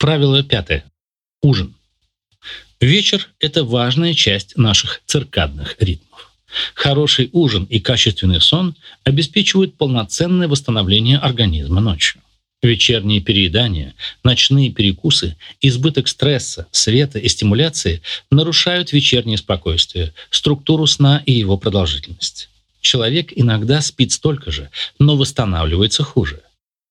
Правило пятое. Ужин. Вечер – это важная часть наших циркадных ритмов. Хороший ужин и качественный сон обеспечивают полноценное восстановление организма ночью. Вечерние переедания, ночные перекусы, избыток стресса, света и стимуляции нарушают вечернее спокойствие, структуру сна и его продолжительность. Человек иногда спит столько же, но восстанавливается хуже.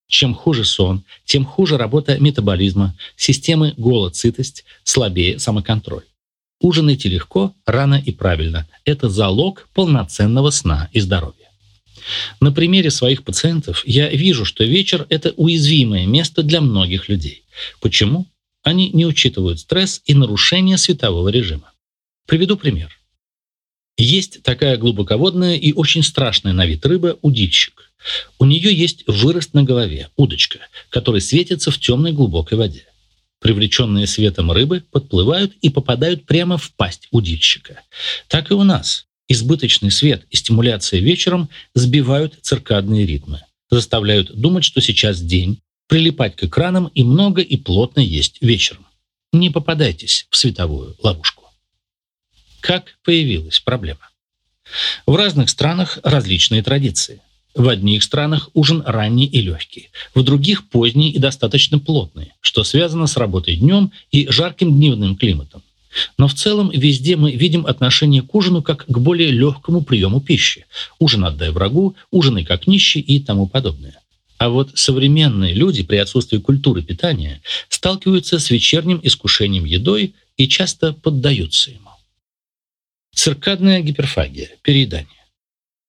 Чем хуже сон, тем хуже работа метаболизма, системы голод-сытость, слабее самоконтроль. Ужинайте легко, рано и правильно. Это залог полноценного сна и здоровья. На примере своих пациентов я вижу, что вечер – это уязвимое место для многих людей. Почему? Они не учитывают стресс и нарушение светового режима. Приведу пример. Есть такая глубоководная и очень страшная на вид рыба – удильщик. У нее есть вырост на голове, удочка, который светится в темной глубокой воде. Привлеченные светом рыбы подплывают и попадают прямо в пасть удильщика. Так и у нас. Избыточный свет и стимуляция вечером сбивают циркадные ритмы, заставляют думать, что сейчас день, прилипать к экранам и много и плотно есть вечером. Не попадайтесь в световую ловушку. Как появилась проблема? В разных странах различные традиции. В одних странах ужин ранний и легкий, в других поздний и достаточно плотный, что связано с работой днем и жарким дневным климатом. Но в целом везде мы видим отношение к ужину как к более легкому приему пищи. Ужин отдай врагу, ужинай как нищий и тому подобное. А вот современные люди при отсутствии культуры питания сталкиваются с вечерним искушением едой и часто поддаются ему. Циркадная гиперфагия, переедание.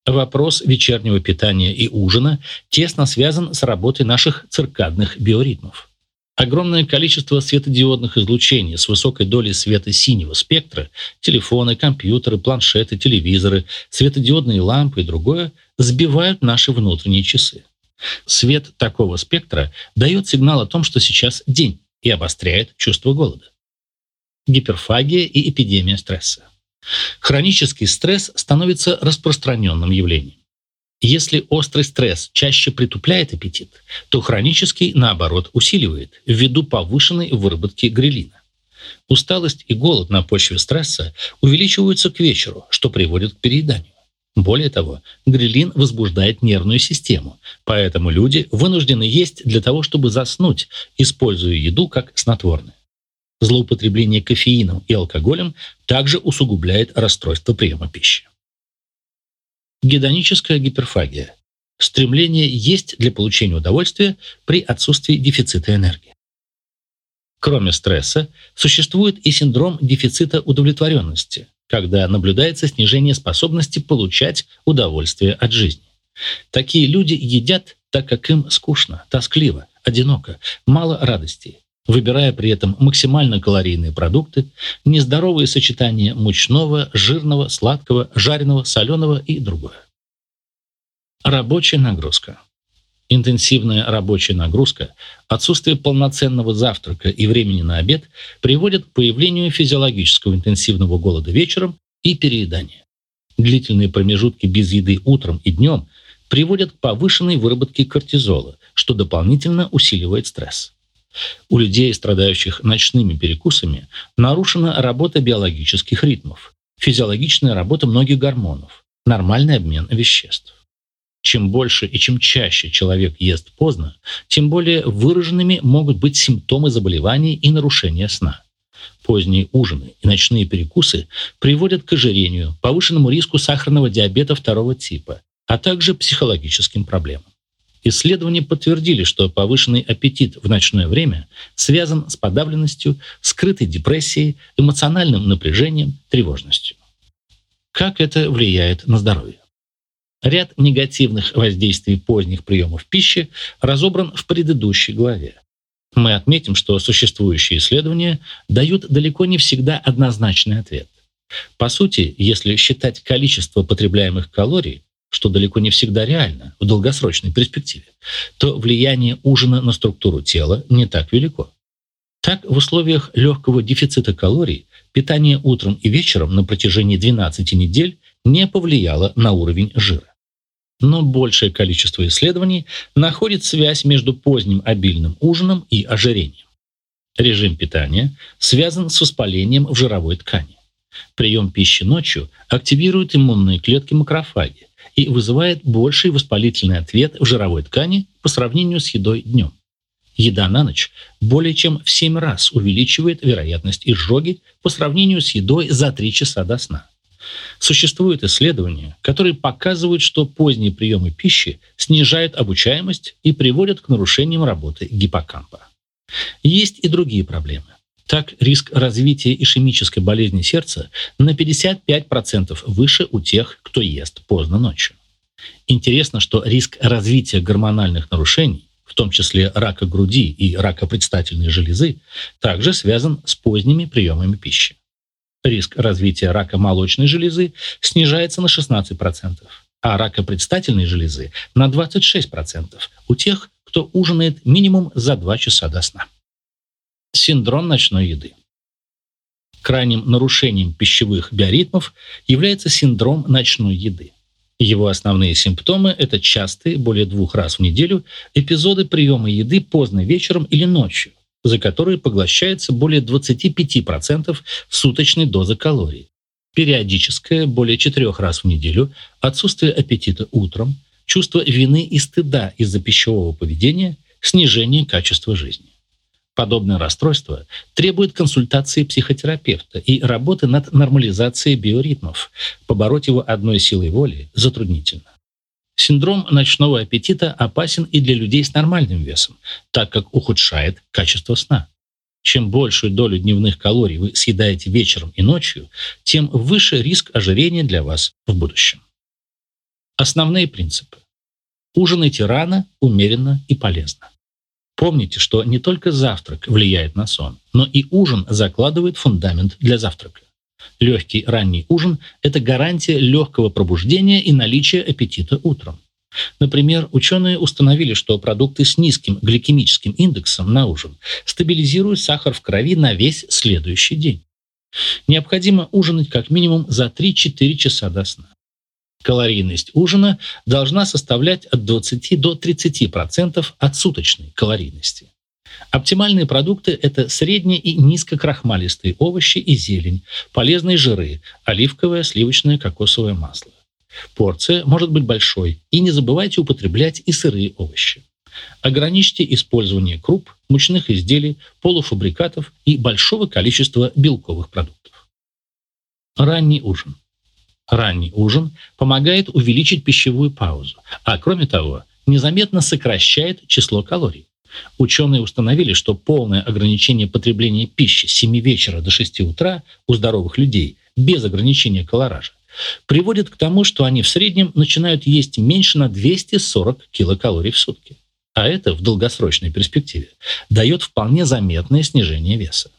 Вопрос вечернего питания и ужина тесно связан с работой наших циркадных биоритмов. Огромное количество светодиодных излучений с высокой долей света синего спектра – телефоны, компьютеры, планшеты, телевизоры, светодиодные лампы и другое – сбивают наши внутренние часы. Свет такого спектра дает сигнал о том, что сейчас день, и обостряет чувство голода. Гиперфагия и эпидемия стресса. Хронический стресс становится распространенным явлением. Если острый стресс чаще притупляет аппетит, то хронический, наоборот, усиливает ввиду повышенной выработки грелина. Усталость и голод на почве стресса увеличиваются к вечеру, что приводит к перееданию. Более того, грелин возбуждает нервную систему, поэтому люди вынуждены есть для того, чтобы заснуть, используя еду как снотворное. Злоупотребление кофеином и алкоголем также усугубляет расстройство приема пищи. Гедоническая гиперфагия – стремление есть для получения удовольствия при отсутствии дефицита энергии. Кроме стресса, существует и синдром дефицита удовлетворенности, когда наблюдается снижение способности получать удовольствие от жизни. Такие люди едят, так как им скучно, тоскливо, одиноко, мало радости, выбирая при этом максимально калорийные продукты, нездоровые сочетания мучного, жирного, сладкого, жареного, соленого и другое. Рабочая нагрузка. Интенсивная рабочая нагрузка, отсутствие полноценного завтрака и времени на обед приводят к появлению физиологического интенсивного голода вечером и переедания. Длительные промежутки без еды утром и днем приводят к повышенной выработке кортизола, что дополнительно усиливает стресс. У людей, страдающих ночными перекусами, нарушена работа биологических ритмов, физиологичная работа многих гормонов, нормальный обмен веществ. Чем больше и чем чаще человек ест поздно, тем более выраженными могут быть симптомы заболеваний и нарушения сна. Поздние ужины и ночные перекусы приводят к ожирению, повышенному риску сахарного диабета второго типа, а также психологическим проблемам. Исследования подтвердили, что повышенный аппетит в ночное время связан с подавленностью, скрытой депрессией, эмоциональным напряжением, тревожностью. Как это влияет на здоровье? Ряд негативных воздействий поздних приемов пищи разобран в предыдущей главе. Мы отметим, что существующие исследования дают далеко не всегда однозначный ответ. По сути, если считать количество потребляемых калорий, что далеко не всегда реально в долгосрочной перспективе, то влияние ужина на структуру тела не так велико. Так, в условиях легкого дефицита калорий питание утром и вечером на протяжении 12 недель не повлияло на уровень жира. Но большее количество исследований находит связь между поздним обильным ужином и ожирением. Режим питания связан с воспалением в жировой ткани. Прием пищи ночью активирует иммунные клетки макрофаги и вызывает больший воспалительный ответ в жировой ткани по сравнению с едой днем. Еда на ночь более чем в 7 раз увеличивает вероятность изжоги по сравнению с едой за 3 часа до сна. Существуют исследования, которые показывают, что поздние приемы пищи снижают обучаемость и приводят к нарушениям работы гиппокампа. Есть и другие проблемы. Так, риск развития ишемической болезни сердца на 55% выше у тех, кто ест поздно ночью. Интересно, что риск развития гормональных нарушений, в том числе рака груди и рака предстательной железы, также связан с поздними приемами пищи. Риск развития рака молочной железы снижается на 16%, а рака предстательной железы на 26% у тех, кто ужинает минимум за 2 часа до сна. Синдром ночной еды. Крайним нарушением пищевых биоритмов является синдром ночной еды. Его основные симптомы – это частые, более двух раз в неделю, эпизоды приема еды поздно вечером или ночью, за которые поглощается более 25% суточной дозы калорий, периодическое, более четырех раз в неделю, отсутствие аппетита утром, чувство вины и стыда из-за пищевого поведения, снижение качества жизни. Подобное расстройство требует консультации психотерапевта и работы над нормализацией биоритмов. Побороть его одной силой воли затруднительно. Синдром ночного аппетита опасен и для людей с нормальным весом, так как ухудшает качество сна. Чем большую долю дневных калорий вы съедаете вечером и ночью, тем выше риск ожирения для вас в будущем. Основные принципы. Ужинайте рано, умеренно и полезно. Помните, что не только завтрак влияет на сон, но и ужин закладывает фундамент для завтрака. Легкий ранний ужин – это гарантия легкого пробуждения и наличия аппетита утром. Например, ученые установили, что продукты с низким гликемическим индексом на ужин стабилизируют сахар в крови на весь следующий день. Необходимо ужинать как минимум за 3-4 часа до сна. Калорийность ужина должна составлять от 20 до 30% от суточной калорийности. Оптимальные продукты – это средне- и низкокрахмалистые овощи и зелень, полезные жиры, оливковое, сливочное, кокосовое масло. Порция может быть большой, и не забывайте употреблять и сырые овощи. Ограничьте использование круп, мучных изделий, полуфабрикатов и большого количества белковых продуктов. Ранний ужин. Ранний ужин помогает увеличить пищевую паузу, а кроме того, незаметно сокращает число калорий. Ученые установили, что полное ограничение потребления пищи с 7 вечера до 6 утра у здоровых людей без ограничения колоража приводит к тому, что они в среднем начинают есть меньше на 240 килокалорий в сутки. А это в долгосрочной перспективе дает вполне заметное снижение веса.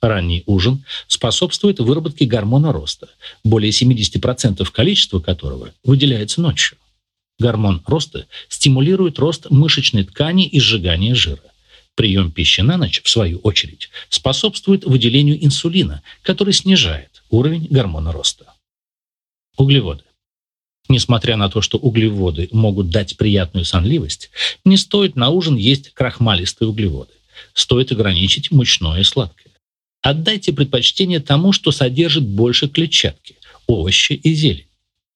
Ранний ужин способствует выработке гормона роста, более 70% количества которого выделяется ночью. Гормон роста стимулирует рост мышечной ткани и сжигание жира. Прием пищи на ночь, в свою очередь, способствует выделению инсулина, который снижает уровень гормона роста. Углеводы. Несмотря на то, что углеводы могут дать приятную сонливость, не стоит на ужин есть крахмалистые углеводы. Стоит ограничить мучное и сладкое. Отдайте предпочтение тому, что содержит больше клетчатки, овощи и зелень.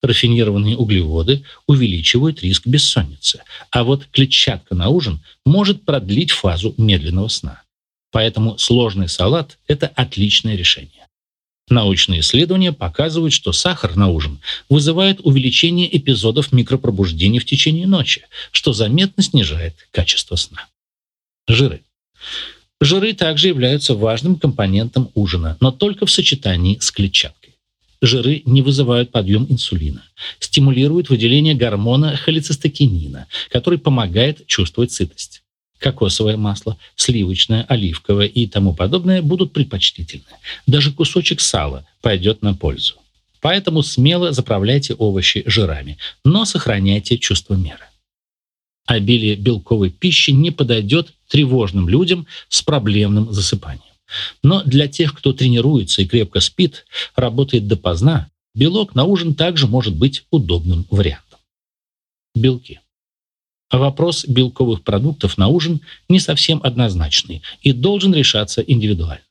Рафинированные углеводы увеличивают риск бессонницы, а вот клетчатка на ужин может продлить фазу медленного сна. Поэтому сложный салат – это отличное решение. Научные исследования показывают, что сахар на ужин вызывает увеличение эпизодов микропробуждений в течение ночи, что заметно снижает качество сна. Жиры. Жиры также являются важным компонентом ужина, но только в сочетании с клетчаткой. Жиры не вызывают подъем инсулина, стимулируют выделение гормона холецистокинина, который помогает чувствовать сытость. Кокосовое масло, сливочное, оливковое и тому подобное будут предпочтительны. Даже кусочек сала пойдет на пользу. Поэтому смело заправляйте овощи жирами, но сохраняйте чувство меры. Обилие белковой пищи не подойдет тревожным людям с проблемным засыпанием. Но для тех, кто тренируется и крепко спит, работает допоздна, белок на ужин также может быть удобным вариантом. Белки. Вопрос белковых продуктов на ужин не совсем однозначный и должен решаться индивидуально.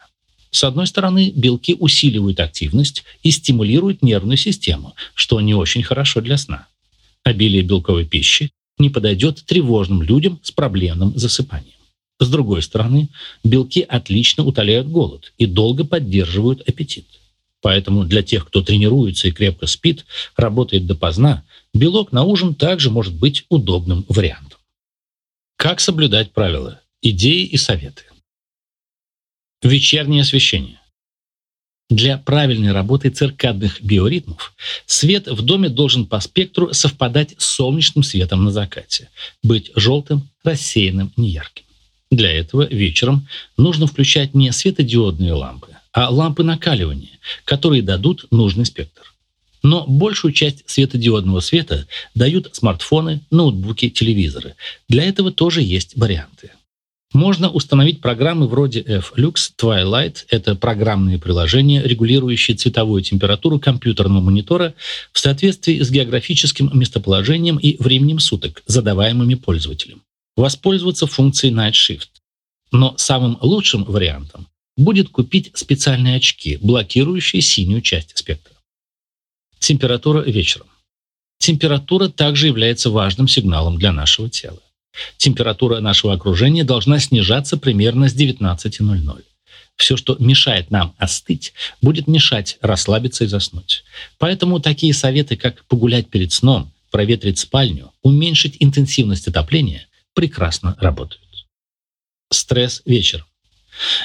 С одной стороны, белки усиливают активность и стимулируют нервную систему, что не очень хорошо для сна. Обилие белковой пищи не подойдет тревожным людям с проблемным засыпанием. С другой стороны, белки отлично утоляют голод и долго поддерживают аппетит. Поэтому для тех, кто тренируется и крепко спит, работает допоздна, белок на ужин также может быть удобным вариантом. Как соблюдать правила? Идеи и советы. Вечернее освещение. Для правильной работы циркадных биоритмов свет в доме должен по спектру совпадать с солнечным светом на закате, быть желтым, рассеянным, неярким. Для этого вечером нужно включать не светодиодные лампы, а лампы накаливания, которые дадут нужный спектр. Но большую часть светодиодного света дают смартфоны, ноутбуки, телевизоры. Для этого тоже есть варианты. Можно установить программы вроде F-Lux, Twilight – это программные приложения, регулирующие цветовую температуру компьютерного монитора в соответствии с географическим местоположением и временем суток, задаваемыми пользователем. Воспользоваться функцией Night Shift. Но самым лучшим вариантом будет купить специальные очки, блокирующие синюю часть спектра. Температура вечером. Температура также является важным сигналом для нашего тела. Температура нашего окружения должна снижаться примерно с 19.00. Все, что мешает нам остыть, будет мешать расслабиться и заснуть. Поэтому такие советы, как погулять перед сном, проветрить спальню, уменьшить интенсивность отопления, прекрасно работают. Стресс вечером.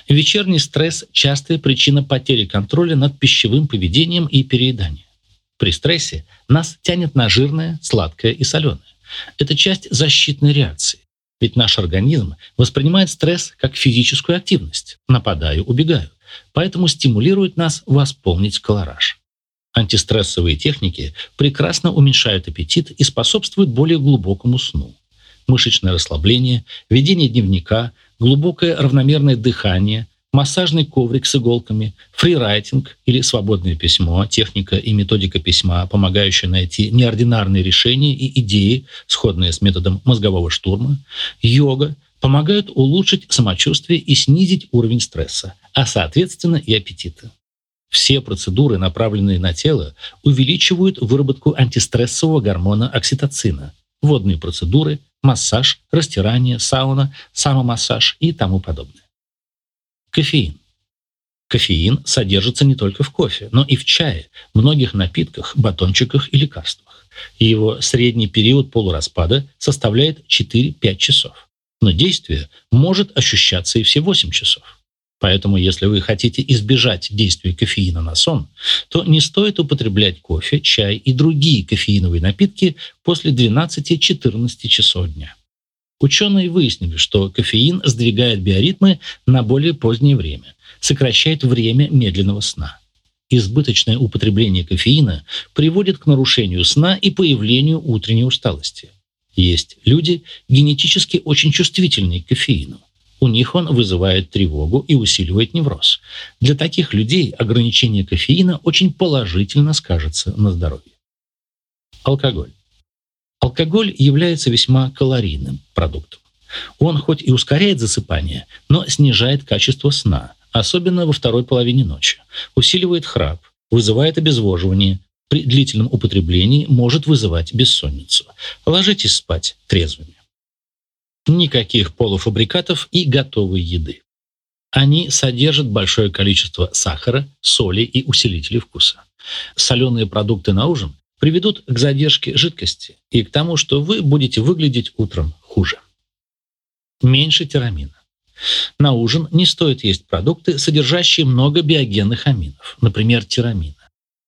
Вечерний стресс – частая причина потери контроля над пищевым поведением и перееданием. При стрессе нас тянет на жирное, сладкое и соленое. Это часть защитной реакции. Ведь наш организм воспринимает стресс как физическую активность. Нападаю, убегаю. Поэтому стимулирует нас восполнить колораж. Антистрессовые техники прекрасно уменьшают аппетит и способствуют более глубокому сну. Мышечное расслабление, ведение дневника, глубокое равномерное дыхание, массажный коврик с иголками, фрирайтинг или свободное письмо, техника и методика письма, помогающая найти неординарные решения и идеи, сходные с методом мозгового штурма, йога помогают улучшить самочувствие и снизить уровень стресса, а соответственно и аппетита. Все процедуры, направленные на тело, увеличивают выработку антистрессового гормона окситоцина. Водные процедуры, массаж, растирание, сауна, самомассаж и тому подобное. Кофеин. Кофеин содержится не только в кофе, но и в чае, многих напитках, батончиках и лекарствах. его средний период полураспада составляет 4-5 часов. Но действие может ощущаться и все 8 часов. Поэтому, если вы хотите избежать действия кофеина на сон, то не стоит употреблять кофе, чай и другие кофеиновые напитки после 12-14 часов дня. Ученые выяснили, что кофеин сдвигает биоритмы на более позднее время, сокращает время медленного сна. Избыточное употребление кофеина приводит к нарушению сна и появлению утренней усталости. Есть люди, генетически очень чувствительные к кофеину. У них он вызывает тревогу и усиливает невроз. Для таких людей ограничение кофеина очень положительно скажется на здоровье. Алкоголь. Алкоголь является весьма калорийным продуктом. Он хоть и ускоряет засыпание, но снижает качество сна, особенно во второй половине ночи, усиливает храп, вызывает обезвоживание, при длительном употреблении может вызывать бессонницу. Ложитесь спать трезвыми. Никаких полуфабрикатов и готовой еды. Они содержат большое количество сахара, соли и усилителей вкуса. Соленые продукты на ужин приведут к задержке жидкости и к тому, что вы будете выглядеть утром хуже. Меньше тирамина. На ужин не стоит есть продукты, содержащие много биогенных аминов, например, тирамина.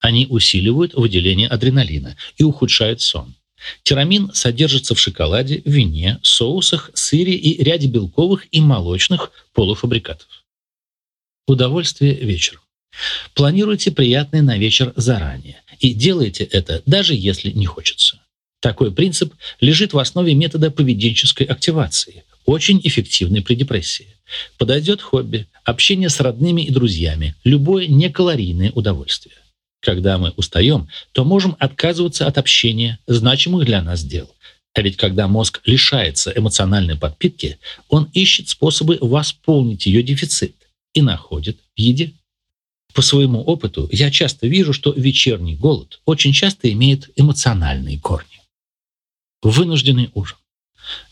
Они усиливают выделение адреналина и ухудшают сон. Тирамин содержится в шоколаде, вине, соусах, сыре и ряде белковых и молочных полуфабрикатов. Удовольствие вечером. Планируйте приятное на вечер заранее и делайте это, даже если не хочется. Такой принцип лежит в основе метода поведенческой активации, очень эффективный при депрессии. Подойдет хобби, общение с родными и друзьями, любое некалорийное удовольствие. Когда мы устаем, то можем отказываться от общения, значимых для нас дел. А ведь когда мозг лишается эмоциональной подпитки, он ищет способы восполнить ее дефицит и находит в еде. По своему опыту я часто вижу, что вечерний голод очень часто имеет эмоциональные корни. Вынужденный ужин.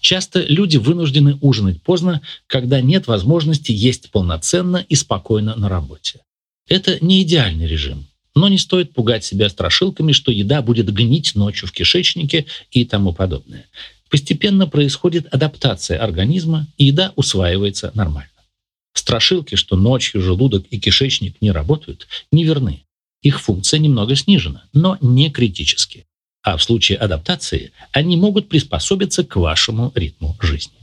Часто люди вынуждены ужинать поздно, когда нет возможности есть полноценно и спокойно на работе. Это не идеальный режим, но не стоит пугать себя страшилками, что еда будет гнить ночью в кишечнике и тому подобное. Постепенно происходит адаптация организма, и еда усваивается нормально. Страшилки, что ночью желудок и кишечник не работают, неверны. Их функция немного снижена, но не критически. А в случае адаптации они могут приспособиться к вашему ритму жизни.